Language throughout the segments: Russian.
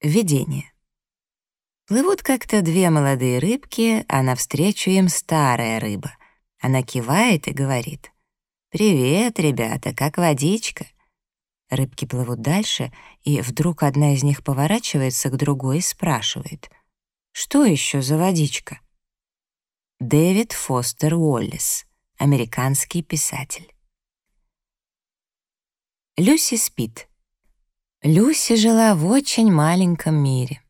Введение. Плывут как-то две молодые рыбки, а навстречу им старая рыба. Она кивает и говорит. «Привет, ребята, как водичка?» Рыбки плывут дальше, и вдруг одна из них поворачивается к другой и спрашивает. «Что еще за водичка?» Дэвид Фостер Уоллес, американский писатель. Люси спит. Люси жила в очень маленьком мире.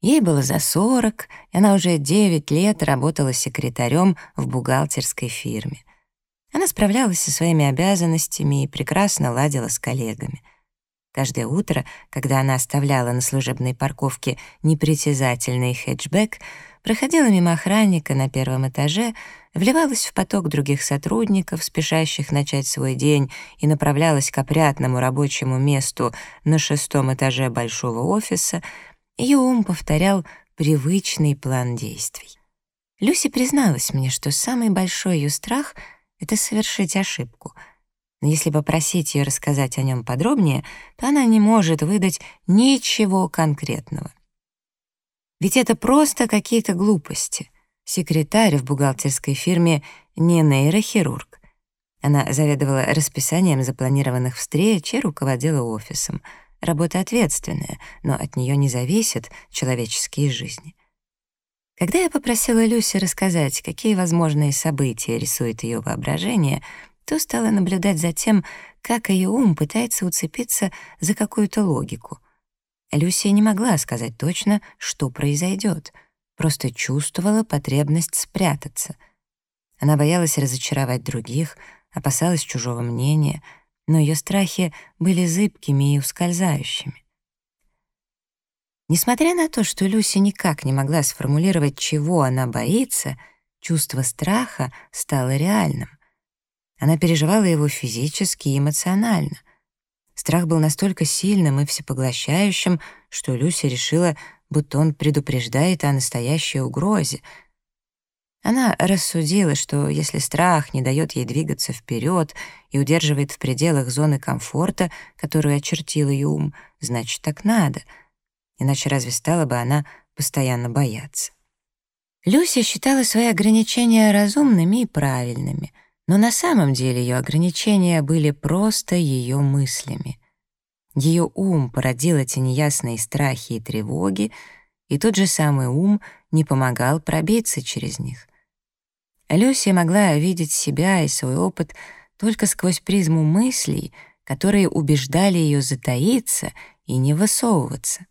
Ей было за 40, и она уже 9 лет работала секретарем в бухгалтерской фирме. Она справлялась со своими обязанностями и прекрасно ладила с коллегами. Каждое утро, когда она оставляла на служебной парковке непритязательный хэтчбэк, проходила мимо охранника на первом этаже, вливалась в поток других сотрудников, спешащих начать свой день, и направлялась к опрятному рабочему месту на шестом этаже большого офиса, ее ум повторял привычный план действий. Люси призналась мне, что самый большой ее страх — это совершить ошибку. Но если попросить ее рассказать о нем подробнее, то она не может выдать ничего конкретного. Ведь это просто какие-то глупости. Секретарь в бухгалтерской фирме не нейрохирург. Она заведовала расписанием запланированных встреч и руководила офисом. Работа ответственная, но от нее не зависят человеческие жизни. Когда я попросила Люси рассказать, какие возможные события рисует ее воображение, то стала наблюдать за тем, как ее ум пытается уцепиться за какую-то логику — Люсия не могла сказать точно, что произойдет, просто чувствовала потребность спрятаться. Она боялась разочаровать других, опасалась чужого мнения, но ее страхи были зыбкими и ускользающими. Несмотря на то, что Люси никак не могла сформулировать, чего она боится, чувство страха стало реальным. Она переживала его физически и эмоционально — Страх был настолько сильным и всепоглощающим, что Люся решила, будто он предупреждает о настоящей угрозе. Она рассудила, что если страх не дает ей двигаться вперед и удерживает в пределах зоны комфорта, которую очертил ее ум, значит, так надо. Иначе разве стала бы она постоянно бояться? Люся считала свои ограничения разумными и правильными — но на самом деле ее ограничения были просто ее мыслями. Ее ум породил эти неясные страхи и тревоги, и тот же самый ум не помогал пробиться через них. Люся могла видеть себя и свой опыт только сквозь призму мыслей, которые убеждали ее затаиться и не высовываться.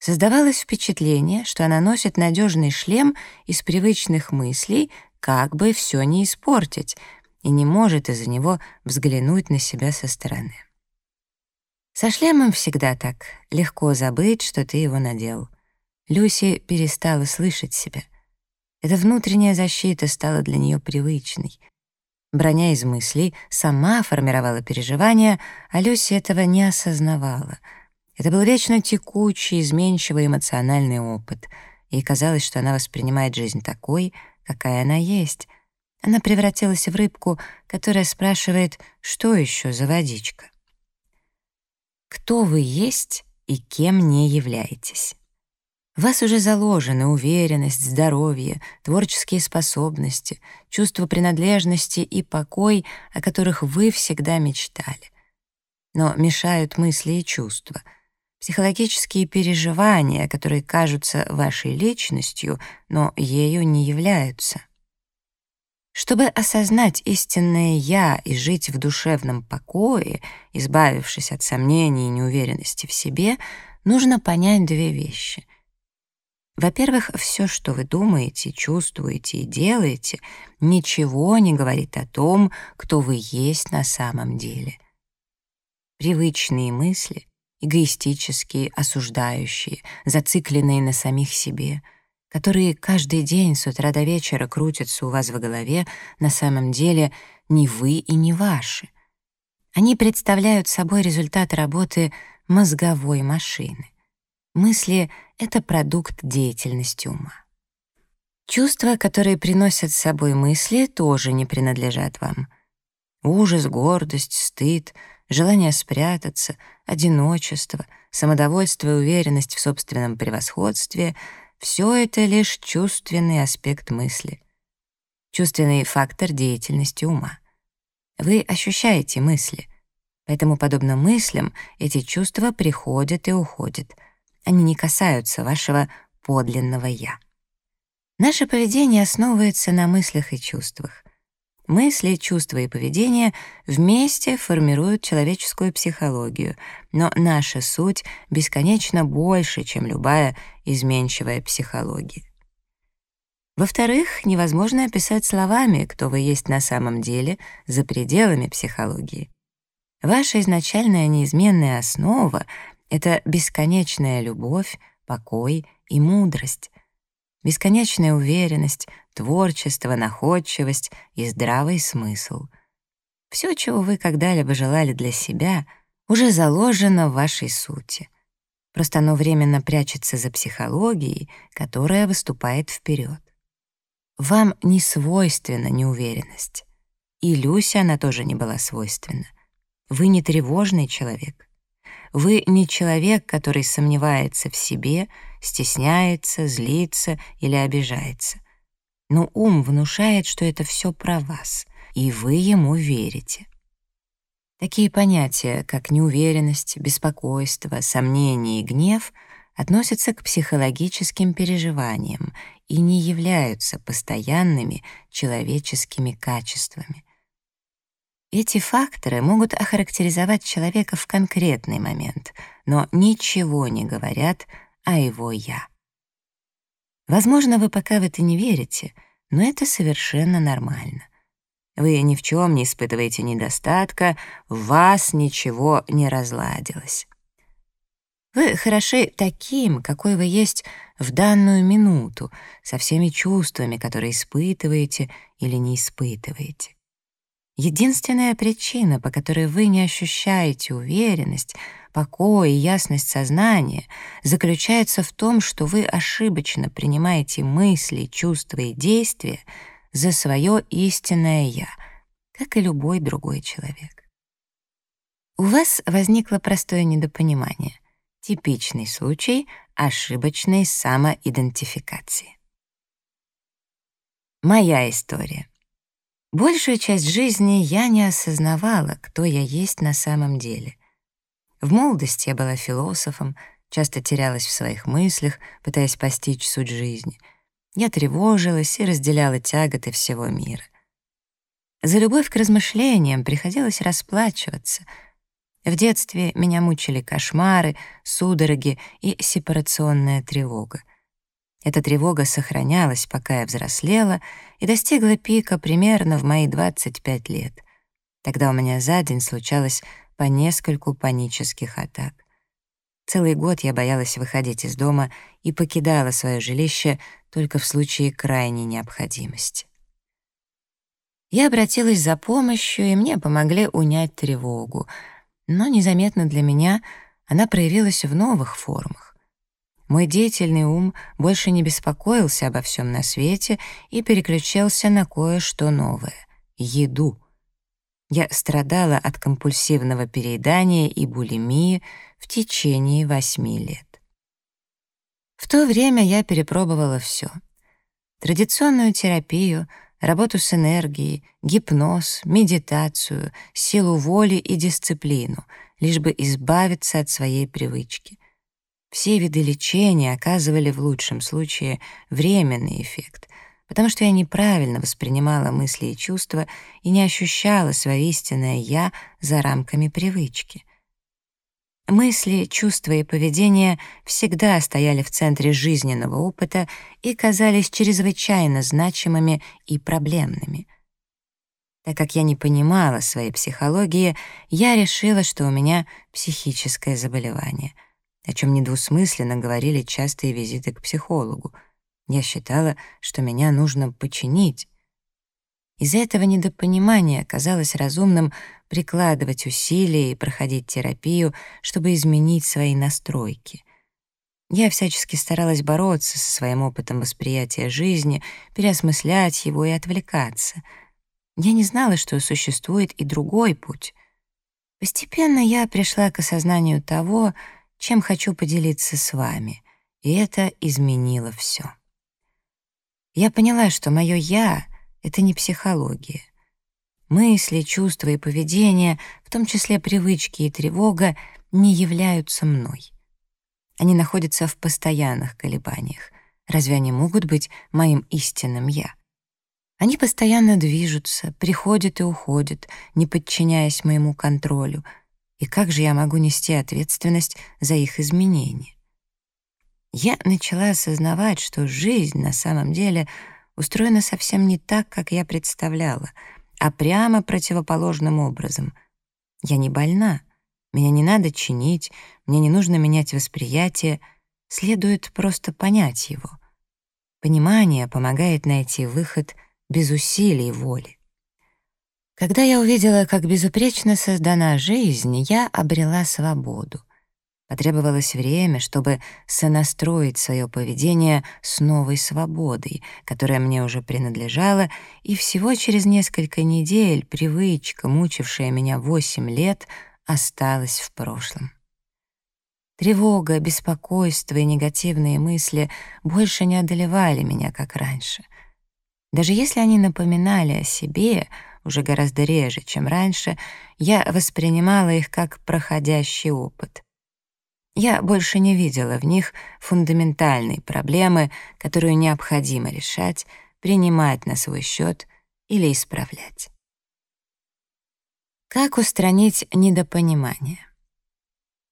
Создавалось впечатление, что она носит надежный шлем из привычных мыслей, как бы все не испортить, и не может из-за него взглянуть на себя со стороны. Со шлемом всегда так. Легко забыть, что ты его надел. Люси перестала слышать себя. Эта внутренняя защита стала для нее привычной. Броня из мыслей сама формировала переживания, а Люси этого не осознавала. Это был вечно текучий, изменчивый эмоциональный опыт. Ей казалось, что она воспринимает жизнь такой — какая она есть. Она превратилась в рыбку, которая спрашивает, что еще за водичка. Кто вы есть и кем не являетесь? Вас уже заложены уверенность, здоровье, творческие способности, чувство принадлежности и покой, о которых вы всегда мечтали. Но мешают мысли и чувства — психологические переживания, которые кажутся вашей личностью, но ею не являются. Чтобы осознать истинное «я» и жить в душевном покое, избавившись от сомнений и неуверенности в себе, нужно понять две вещи. Во-первых, все, что вы думаете, чувствуете и делаете, ничего не говорит о том, кто вы есть на самом деле. Привычные мысли эгоистические, осуждающие, зацикленные на самих себе, которые каждый день с утра до вечера крутятся у вас в голове, на самом деле не вы и не ваши. Они представляют собой результат работы мозговой машины. Мысли — это продукт деятельности ума. Чувства, которые приносят с собой мысли, тоже не принадлежат вам. Ужас, гордость, стыд — желание спрятаться, одиночество, самодовольство и уверенность в собственном превосходстве — все это лишь чувственный аспект мысли, чувственный фактор деятельности ума. Вы ощущаете мысли, поэтому, подобно мыслям, эти чувства приходят и уходят. Они не касаются вашего подлинного «я». Наше поведение основывается на мыслях и чувствах. Мысли, чувства и поведение вместе формируют человеческую психологию, но наша суть бесконечно больше, чем любая изменчивая психология. Во-вторых, невозможно описать словами, кто вы есть на самом деле за пределами психологии. Ваша изначальная неизменная основа — это бесконечная любовь, покой и мудрость, бесконечная уверенность, творчество, находчивость и здравый смысл. Все, чего вы когда-либо желали для себя, уже заложено в вашей сути. Просто оно временно прячется за психологией, которая выступает вперед. Вам не свойственна неуверенность. И Люся она тоже не была свойственна. Вы не тревожный человек. Вы не человек, который сомневается в себе, стесняется, злится или обижается. Но ум внушает, что это все про вас, и вы ему верите. Такие понятия, как неуверенность, беспокойство, сомнение и гнев относятся к психологическим переживаниям и не являются постоянными человеческими качествами. Эти факторы могут охарактеризовать человека в конкретный момент, но ничего не говорят о его «я». Возможно, вы пока в это не верите, но это совершенно нормально. Вы ни в чем не испытываете недостатка, в вас ничего не разладилось. Вы хороши таким, какой вы есть в данную минуту, со всеми чувствами, которые испытываете или не испытываете. Единственная причина, по которой вы не ощущаете уверенность, покой и ясность сознания, заключается в том, что вы ошибочно принимаете мысли, чувства и действия за свое истинное «я», как и любой другой человек. У вас возникло простое недопонимание, типичный случай ошибочной самоидентификации. Моя история. Большую часть жизни я не осознавала, кто я есть на самом деле. В молодости я была философом, часто терялась в своих мыслях, пытаясь постичь суть жизни. Я тревожилась и разделяла тяготы всего мира. За любовь к размышлениям приходилось расплачиваться. В детстве меня мучили кошмары, судороги и сепарационная тревога. Эта тревога сохранялась, пока я взрослела, и достигла пика примерно в мои 25 лет. Тогда у меня за день случалось по нескольку панических атак. Целый год я боялась выходить из дома и покидала свое жилище только в случае крайней необходимости. Я обратилась за помощью, и мне помогли унять тревогу, но незаметно для меня она проявилась в новых формах. Мой деятельный ум больше не беспокоился обо всем на свете и переключился на кое-что новое — еду. Я страдала от компульсивного переедания и булимии в течение восьми лет. В то время я перепробовала все: Традиционную терапию, работу с энергией, гипноз, медитацию, силу воли и дисциплину, лишь бы избавиться от своей привычки. Все виды лечения оказывали в лучшем случае временный эффект, потому что я неправильно воспринимала мысли и чувства и не ощущала свое истинное «я» за рамками привычки. Мысли, чувства и поведение всегда стояли в центре жизненного опыта и казались чрезвычайно значимыми и проблемными. Так как я не понимала своей психологии, я решила, что у меня психическое заболевание — о чем недвусмысленно говорили частые визиты к психологу. Я считала, что меня нужно починить. Из-за этого недопонимания казалось разумным прикладывать усилия и проходить терапию, чтобы изменить свои настройки. Я всячески старалась бороться со своим опытом восприятия жизни, переосмыслять его и отвлекаться. Я не знала, что существует и другой путь. Постепенно я пришла к осознанию того, чем хочу поделиться с вами, и это изменило все. Я поняла, что мое «я» — это не психология. Мысли, чувства и поведение, в том числе привычки и тревога, не являются мной. Они находятся в постоянных колебаниях. Разве они могут быть моим истинным «я»? Они постоянно движутся, приходят и уходят, не подчиняясь моему контролю. И как же я могу нести ответственность за их изменения? Я начала осознавать, что жизнь на самом деле устроена совсем не так, как я представляла, а прямо противоположным образом. Я не больна, меня не надо чинить, мне не нужно менять восприятие, следует просто понять его. Понимание помогает найти выход без усилий воли. Когда я увидела, как безупречно создана жизнь, я обрела свободу. Потребовалось время, чтобы сонастроить свое поведение с новой свободой, которая мне уже принадлежала, и всего через несколько недель привычка, мучившая меня восемь лет, осталась в прошлом. Тревога, беспокойство и негативные мысли больше не одолевали меня, как раньше. Даже если они напоминали о себе, уже гораздо реже, чем раньше, я воспринимала их как проходящий опыт — я больше не видела в них фундаментальной проблемы, которую необходимо решать, принимать на свой счет или исправлять. Как устранить недопонимание?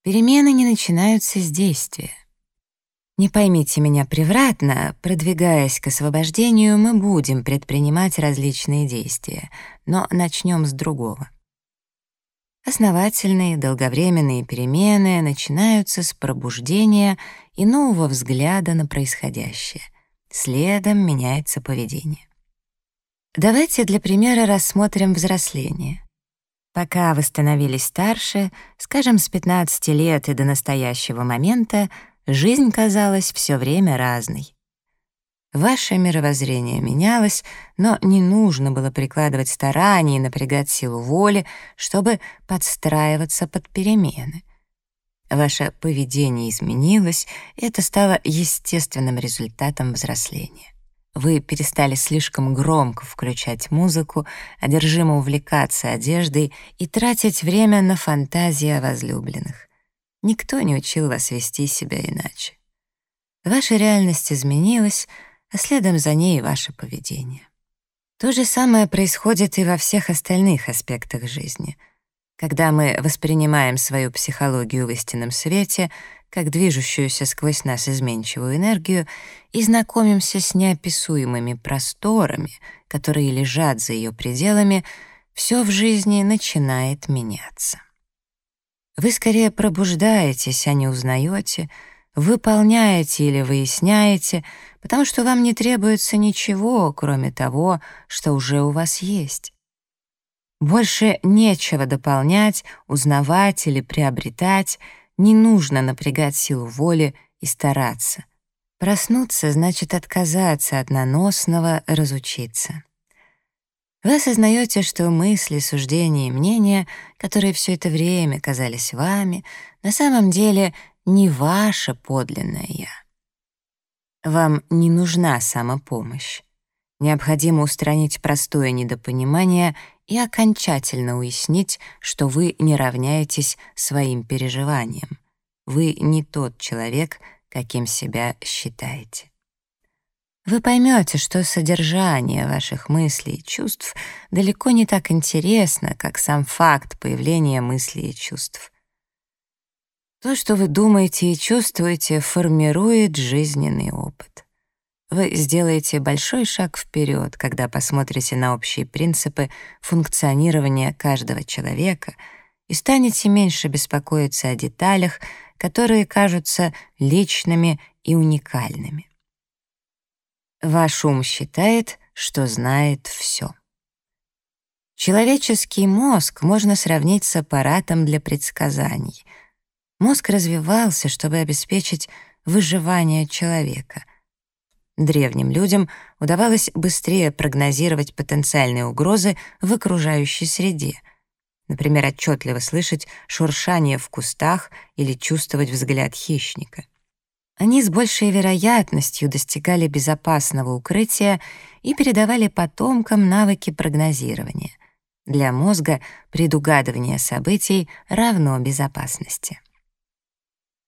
Перемены не начинаются с действия. Не поймите меня превратно, продвигаясь к освобождению, мы будем предпринимать различные действия, но начнем с другого. Основательные долговременные перемены начинаются с пробуждения и нового взгляда на происходящее. Следом меняется поведение. Давайте для примера рассмотрим взросление. Пока вы становились старше, скажем, с 15 лет и до настоящего момента, жизнь казалась все время разной. Ваше мировоззрение менялось, но не нужно было прикладывать старания и напрягать силу воли, чтобы подстраиваться под перемены. Ваше поведение изменилось, и это стало естественным результатом взросления. Вы перестали слишком громко включать музыку, одержимо увлекаться одеждой и тратить время на фантазии о возлюбленных. Никто не учил вас вести себя иначе. Ваша реальность изменилась — а следом за ней ваше поведение. То же самое происходит и во всех остальных аспектах жизни. Когда мы воспринимаем свою психологию в истинном свете, как движущуюся сквозь нас изменчивую энергию, и знакомимся с неописуемыми просторами, которые лежат за ее пределами, все в жизни начинает меняться. Вы скорее пробуждаетесь, а не узнаете — выполняете или выясняете, потому что вам не требуется ничего, кроме того, что уже у вас есть. Больше нечего дополнять, узнавать или приобретать, не нужно напрягать силу воли и стараться. Проснуться значит отказаться от наносного, разучиться. Вы осознаете, что мысли, суждения и мнения, которые все это время казались вами, на самом деле не ваше подлинное «я». Вам не нужна самопомощь. Необходимо устранить простое недопонимание и окончательно уяснить, что вы не равняетесь своим переживаниям. Вы не тот человек, каким себя считаете. Вы поймете, что содержание ваших мыслей и чувств далеко не так интересно, как сам факт появления мыслей и чувств — то, что вы думаете и чувствуете, формирует жизненный опыт. Вы сделаете большой шаг вперед, когда посмотрите на общие принципы функционирования каждого человека и станете меньше беспокоиться о деталях, которые кажутся личными и уникальными. Ваш ум считает, что знает все. Человеческий мозг можно сравнить с аппаратом для предсказаний — Мозг развивался, чтобы обеспечить выживание человека. Древним людям удавалось быстрее прогнозировать потенциальные угрозы в окружающей среде. Например, отчетливо слышать шуршание в кустах или чувствовать взгляд хищника. Они с большей вероятностью достигали безопасного укрытия и передавали потомкам навыки прогнозирования. Для мозга предугадывание событий равно безопасности.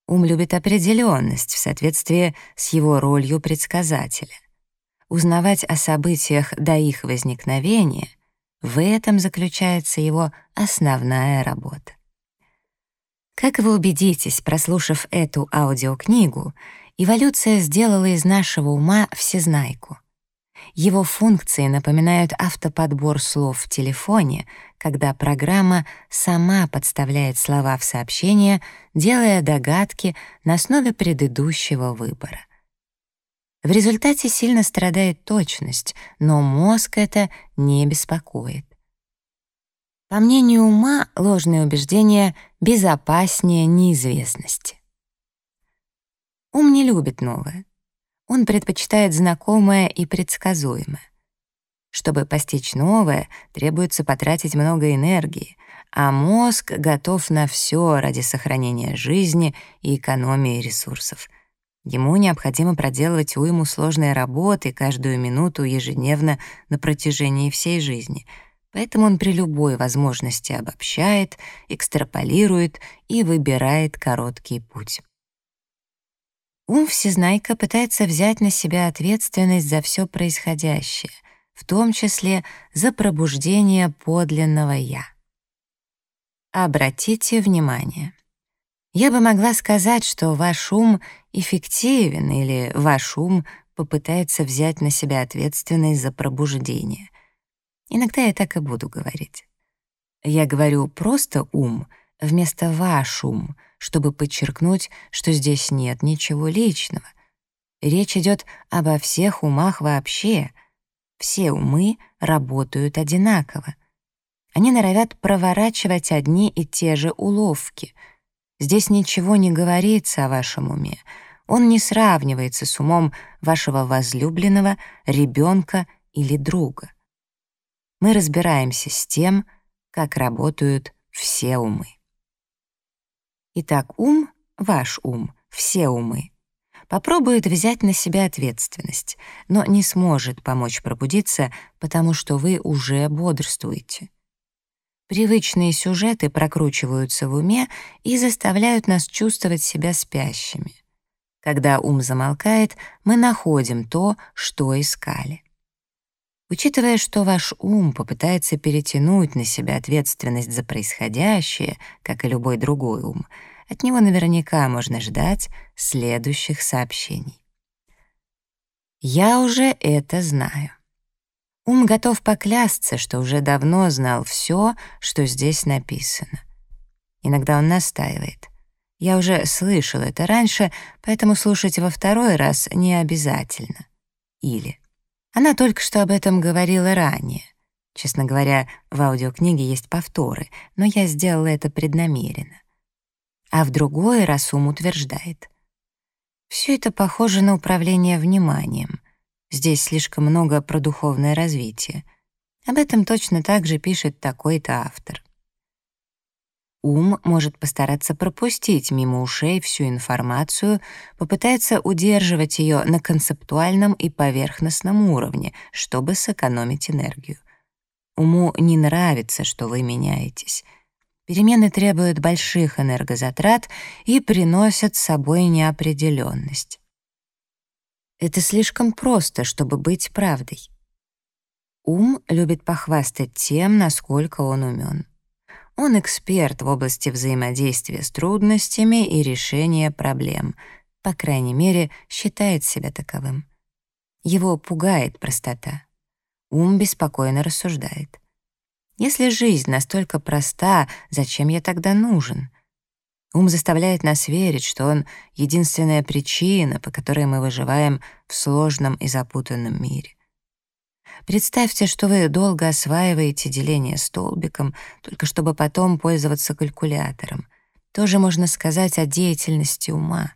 Ум любит определенность в соответствии с его ролью предсказателя. Узнавать о событиях до их возникновения — в этом заключается его основная работа. Как вы убедитесь, прослушав эту аудиокнигу, эволюция сделала из нашего ума всезнайку. Его функции напоминают автоподбор слов в телефоне, когда программа сама подставляет слова в сообщение, делая догадки на основе предыдущего выбора. В результате сильно страдает точность, но мозг это не беспокоит. По мнению ума, ложные убеждения безопаснее неизвестности. Ум не любит новое. Он предпочитает знакомое и предсказуемое. Чтобы постичь новое, требуется потратить много энергии, а мозг готов на все ради сохранения жизни и экономии ресурсов. Ему необходимо проделывать уйму сложной работы каждую минуту ежедневно на протяжении всей жизни — Поэтому он при любой возможности обобщает, экстраполирует и выбирает короткий путь. Ум всезнайка пытается взять на себя ответственность за все происходящее, в том числе за пробуждение подлинного «я». Обратите внимание. Я бы могла сказать, что ваш ум эффективен или ваш ум попытается взять на себя ответственность за пробуждение — Иногда я так и буду говорить. Я говорю просто «ум» вместо «ваш ум», чтобы подчеркнуть, что здесь нет ничего личного. Речь идет обо всех умах вообще. Все умы работают одинаково. Они норовят проворачивать одни и те же уловки. Здесь ничего не говорится о вашем уме. Он не сравнивается с умом вашего возлюбленного, ребенка или друга мы разбираемся с тем, как работают все умы. Итак, ум, ваш ум, все умы, попробует взять на себя ответственность, но не сможет помочь пробудиться, потому что вы уже бодрствуете. Привычные сюжеты прокручиваются в уме и заставляют нас чувствовать себя спящими. Когда ум замолкает, мы находим то, что искали. Учитывая, что ваш ум попытается перетянуть на себя ответственность за происходящее, как и любой другой ум, от него наверняка можно ждать следующих сообщений. Я уже это знаю. Ум готов поклясться, что уже давно знал все, что здесь написано. Иногда он настаивает. Я уже слышал это раньше, поэтому слушать во второй раз не обязательно. Или она только что об этом говорила ранее. Честно говоря, в аудиокниге есть повторы, но я сделала это преднамеренно. А в другой раз ум утверждает. Все это похоже на управление вниманием. Здесь слишком много про духовное развитие. Об этом точно так же пишет такой-то автор. Ум может постараться пропустить мимо ушей всю информацию, попытается удерживать ее на концептуальном и поверхностном уровне, чтобы сэкономить энергию. Уму не нравится, что вы меняетесь. Перемены требуют больших энергозатрат и приносят с собой неопределенность. Это слишком просто, чтобы быть правдой. Ум любит похвастать тем, насколько он умен. Он эксперт в области взаимодействия с трудностями и решения проблем, по крайней мере, считает себя таковым. Его пугает простота. Ум беспокойно рассуждает. Если жизнь настолько проста, зачем я тогда нужен? Ум заставляет нас верить, что он — единственная причина, по которой мы выживаем в сложном и запутанном мире. Представьте, что вы долго осваиваете деление столбиком, только чтобы потом пользоваться калькулятором. Тоже можно сказать о деятельности ума.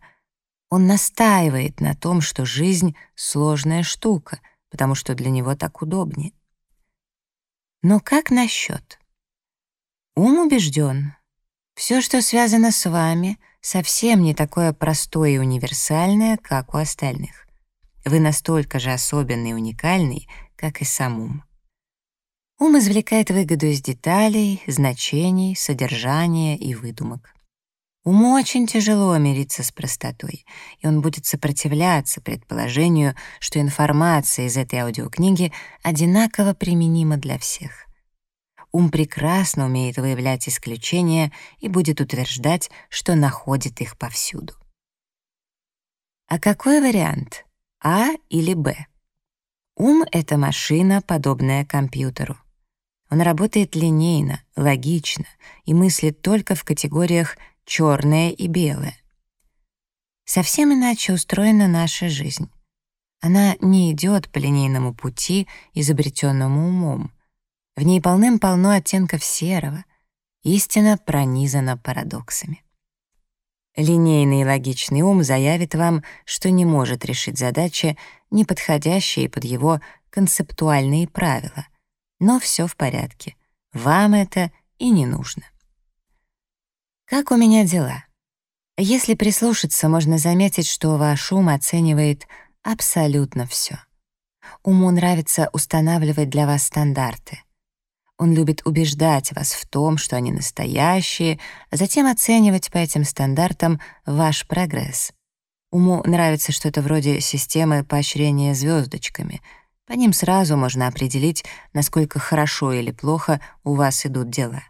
Он настаивает на том, что жизнь — сложная штука, потому что для него так удобнее. Но как насчет? Ум убежден. Все, что связано с вами, совсем не такое простое и универсальное, как у остальных. Вы настолько же особенный и уникальный, как и сам ум. Ум извлекает выгоду из деталей, значений, содержания и выдумок. Уму очень тяжело мириться с простотой, и он будет сопротивляться предположению, что информация из этой аудиокниги одинаково применима для всех. Ум прекрасно умеет выявлять исключения и будет утверждать, что находит их повсюду. А какой вариант? А или Б? Ум — это машина, подобная компьютеру. Он работает линейно, логично и мыслит только в категориях черное и белое. Совсем иначе устроена наша жизнь. Она не идет по линейному пути, изобретенному умом. В ней полным-полно оттенков серого. Истина пронизана парадоксами. Линейный и логичный ум заявит вам, что не может решить задачи, не подходящие под его концептуальные правила. Но все в порядке. Вам это и не нужно. Как у меня дела? Если прислушаться, можно заметить, что ваш ум оценивает абсолютно все. Уму нравится устанавливать для вас стандарты. Он любит убеждать вас в том, что они настоящие, затем оценивать по этим стандартам ваш прогресс. Уму нравится что-то вроде системы поощрения звездочками. По ним сразу можно определить, насколько хорошо или плохо у вас идут дела.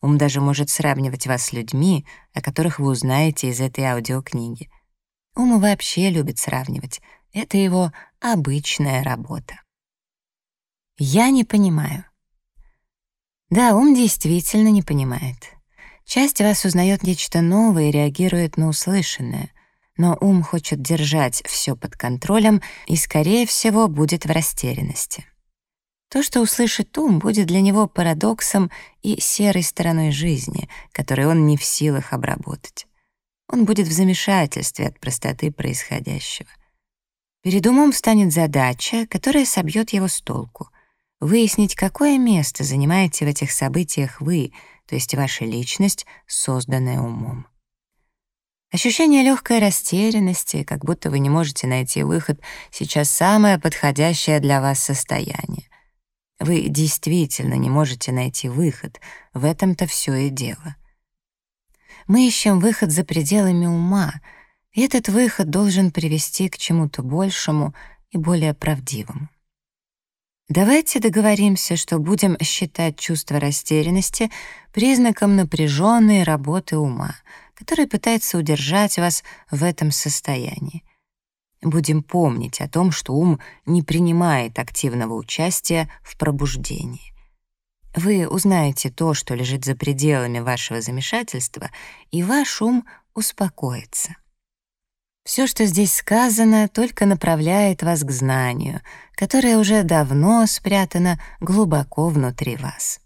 Ум даже может сравнивать вас с людьми, о которых вы узнаете из этой аудиокниги. Ум вообще любит сравнивать. Это его обычная работа. Я не понимаю. Да, ум действительно не понимает. Часть вас узнает нечто новое и реагирует на услышанное, но ум хочет держать все под контролем и, скорее всего, будет в растерянности. То, что услышит ум, будет для него парадоксом и серой стороной жизни, которую он не в силах обработать. Он будет в замешательстве от простоты происходящего. Перед умом встанет задача, которая собьет его с толку. Выяснить, какое место занимаете в этих событиях вы, то есть ваша личность, созданная умом. Ощущение легкой растерянности, как будто вы не можете найти выход, сейчас самое подходящее для вас состояние. Вы действительно не можете найти выход, в этом-то все и дело. Мы ищем выход за пределами ума, и этот выход должен привести к чему-то большему и более правдивому. Давайте договоримся, что будем считать чувство растерянности признаком напряженной работы ума, который пытается удержать вас в этом состоянии. Будем помнить о том, что ум не принимает активного участия в пробуждении. Вы узнаете то, что лежит за пределами вашего замешательства, и ваш ум успокоится. Все, что здесь сказано, только направляет вас к знанию, которое уже давно спрятано глубоко внутри вас.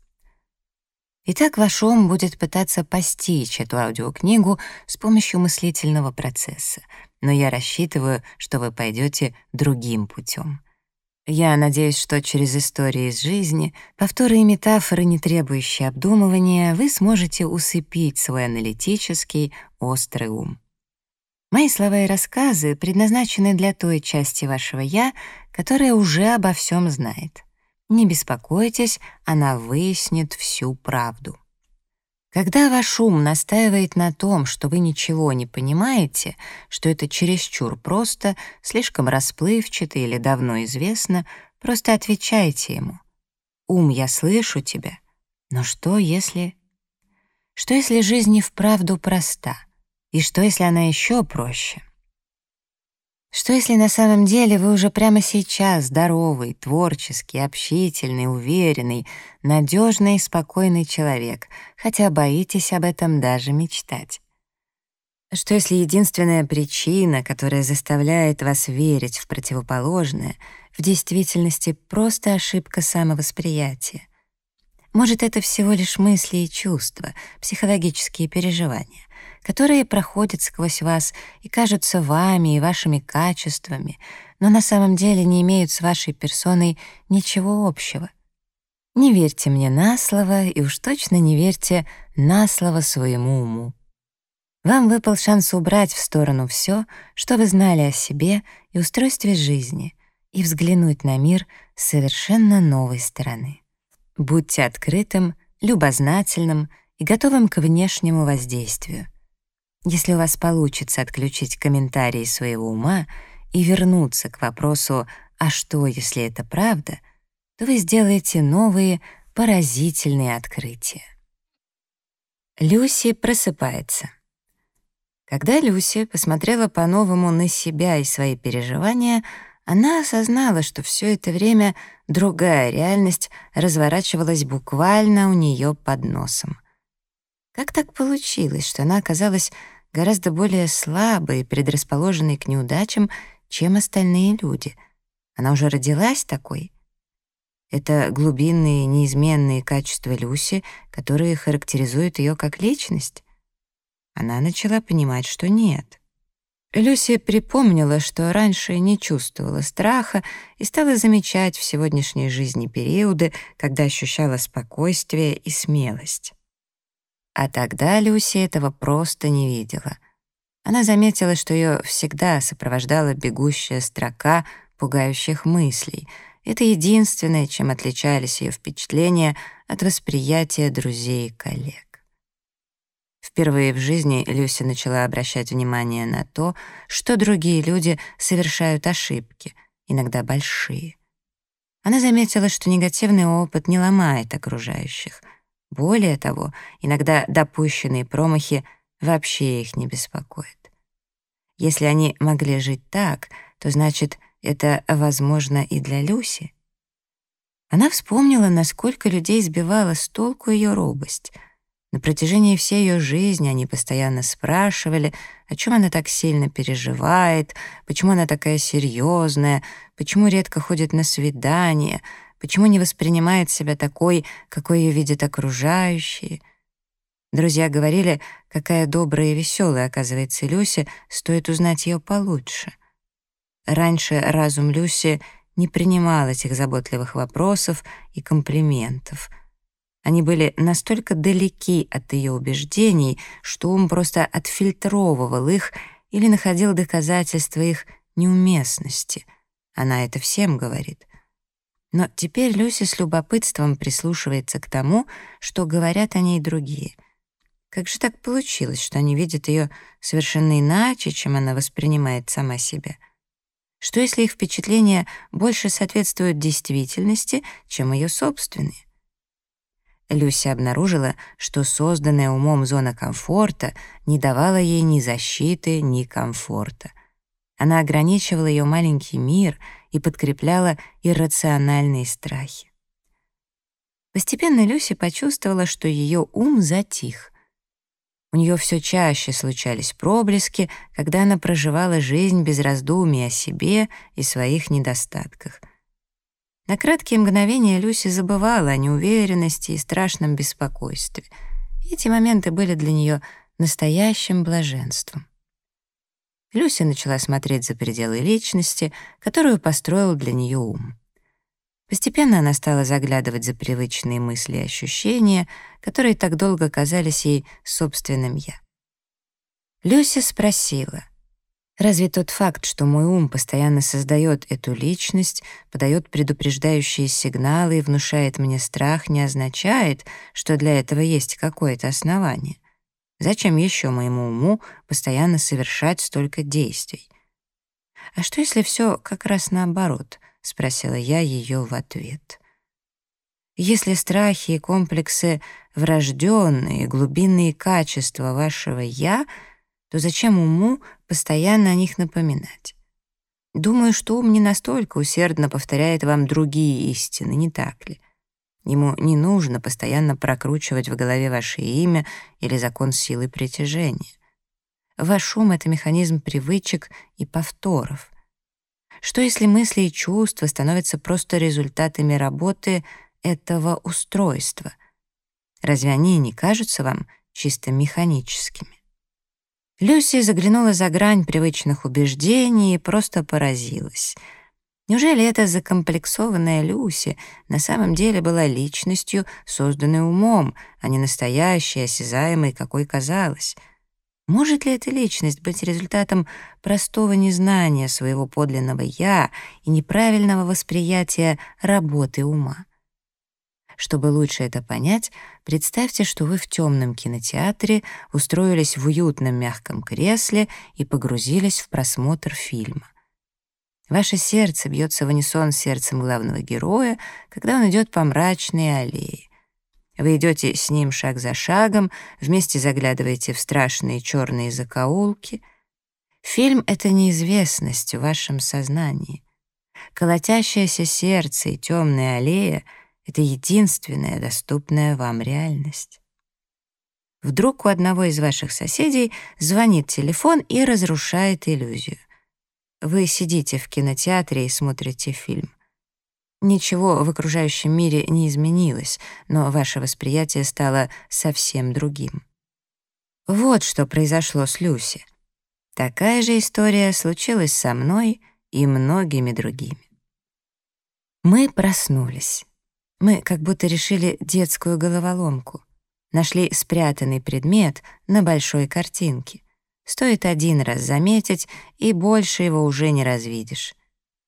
Итак, ваш ум будет пытаться постичь эту аудиокнигу с помощью мыслительного процесса, но я рассчитываю, что вы пойдете другим путем. Я надеюсь, что через истории из жизни, повторы и метафоры, не требующие обдумывания, вы сможете усыпить свой аналитический, острый ум. Мои слова и рассказы предназначены для той части вашего «я», которая уже обо всем знает. Не беспокойтесь, она выяснит всю правду. Когда ваш ум настаивает на том, что вы ничего не понимаете, что это чересчур просто, слишком расплывчато или давно известно, просто отвечайте ему. «Ум, я слышу тебя, но что если...» Что если жизнь не вправду проста? И что если она еще проще? Что если на самом деле вы уже прямо сейчас здоровый, творческий, общительный, уверенный, надежный спокойный человек, хотя боитесь об этом даже мечтать? Что если единственная причина, которая заставляет вас верить в противоположное, в действительности просто ошибка самовосприятия? Может, это всего лишь мысли и чувства, психологические переживания? Которые проходят сквозь вас и кажутся вами и вашими качествами, но на самом деле не имеют с вашей персоной ничего общего. Не верьте мне на слово, и уж точно не верьте на слово своему уму. Вам выпал шанс убрать в сторону все, что вы знали о себе и устройстве жизни, и взглянуть на мир с совершенно новой стороны. Будьте открытым, любознательным и готовым к внешнему воздействию. Если у вас получится отключить комментарии своего ума и вернуться к вопросу «а что, если это правда?», то вы сделаете новые поразительные открытия. Люси просыпается. Когда Люси посмотрела по-новому на себя и свои переживания, она осознала, что все это время другая реальность разворачивалась буквально у нее под носом. Как так получилось, что она оказалась гораздо более слабой и предрасположенной к неудачам, чем остальные люди? Она уже родилась такой — это глубинные, неизменные качества Люси, которые характеризуют ее как личность. Она начала понимать, что нет. Люси припомнила, что раньше не чувствовала страха и стала замечать в сегодняшней жизни периоды, когда ощущала спокойствие и смелость. А тогда Люси этого просто не видела. Она заметила, что ее всегда сопровождала бегущая строка пугающих мыслей — это единственное, чем отличались ее впечатления от восприятия друзей и коллег. Впервые в жизни Люся начала обращать внимание на то, что другие люди совершают ошибки, иногда большие. Она заметила, что негативный опыт не ломает окружающих. Более того, иногда допущенные промахи вообще их не беспокоят. Если они могли жить так, то значит, это возможно и для Люси. Она вспомнила, насколько людей сбивала с толку ее робость. На протяжении всей ее жизни они постоянно спрашивали, о чем она так сильно переживает, почему она такая серьезная, почему редко ходит на свидания, почему не воспринимает себя такой, какой ее видят окружающие. Друзья говорили, какая добрая и веселая, оказывается, Люся, стоит узнать ее получше — Раньше разум Люси не принимал этих заботливых вопросов и комплиментов. Они были настолько далеки от ее убеждений, что ум просто отфильтровывал их или находил доказательства их неуместности. Она это всем говорит. Но теперь Люси с любопытством прислушивается к тому, что говорят о ней другие. Как же так получилось, что они видят ее совершенно иначе, чем она воспринимает сама себя? Что если их впечатления больше соответствуют действительности, чем ее собственные? Люся обнаружила, что созданная умом зона комфорта не давала ей ни защиты, ни комфорта. Она ограничивала ее маленький мир и подкрепляла иррациональные страхи. Постепенно Люси почувствовала, что ее ум затих. У нее все чаще случались проблески, когда она проживала жизнь без раздумий о себе и своих недостатках. На краткие мгновения Люси забывала о неуверенности и страшном беспокойстве. Эти моменты были для нее настоящим блаженством. Люси начала смотреть за пределы личности, которую построил для нее ум. Постепенно она стала заглядывать за привычные мысли и ощущения, которые так долго казались ей собственным «я». Люся спросила, «Разве тот факт, что мой ум постоянно создает эту личность, подает предупреждающие сигналы и внушает мне страх, не означает, что для этого есть какое-то основание? Зачем еще моему уму постоянно совершать столько действий? А что, если все как раз наоборот — спросила я ее в ответ. Если страхи и комплексы врожденные, глубинные качества вашего «я», то зачем уму постоянно о них напоминать? Думаю, что ум не настолько усердно повторяет вам другие истины, не так ли? Ему не нужно постоянно прокручивать в голове ваше имя или закон силы притяжения. Ваш ум — это механизм привычек и повторов. Что если мысли и чувства становятся просто результатами работы этого устройства? Разве они не кажутся вам чисто механическими? Люси заглянула за грань привычных убеждений и просто поразилась. Неужели эта закомплексованная Люси на самом деле была личностью, созданной умом, а не настоящей, осязаемой, какой казалось? Может ли эта личность быть результатом простого незнания своего подлинного «я» и неправильного восприятия работы ума? Чтобы лучше это понять, представьте, что вы в темном кинотеатре устроились в уютном мягком кресле и погрузились в просмотр фильма. Ваше сердце бьется в унисон с сердцем главного героя, когда он идет по мрачной аллее. Вы идете с ним шаг за шагом, вместе заглядываете в страшные черные закоулки. Фильм — это неизвестность в вашем сознании. Колотящееся сердце и темная аллея — это единственная доступная вам реальность. Вдруг у одного из ваших соседей звонит телефон и разрушает иллюзию. Вы сидите в кинотеатре и смотрите фильм. Ничего в окружающем мире не изменилось, но ваше восприятие стало совсем другим. Вот что произошло с Люси. Такая же история случилась со мной и многими другими. Мы проснулись. Мы как будто решили детскую головоломку. Нашли спрятанный предмет на большой картинке. Стоит один раз заметить, и больше его уже не развидишь.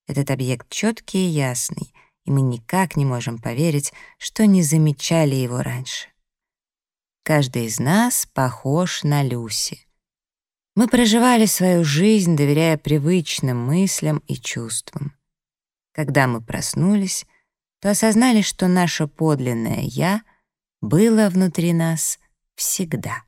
Этот объект четкий и ясный, и мы никак не можем поверить, что не замечали его раньше. Каждый из нас похож на Люси. Мы проживали свою жизнь, доверяя привычным мыслям и чувствам. Когда мы проснулись, то осознали, что наше подлинное «я» было внутри нас всегда.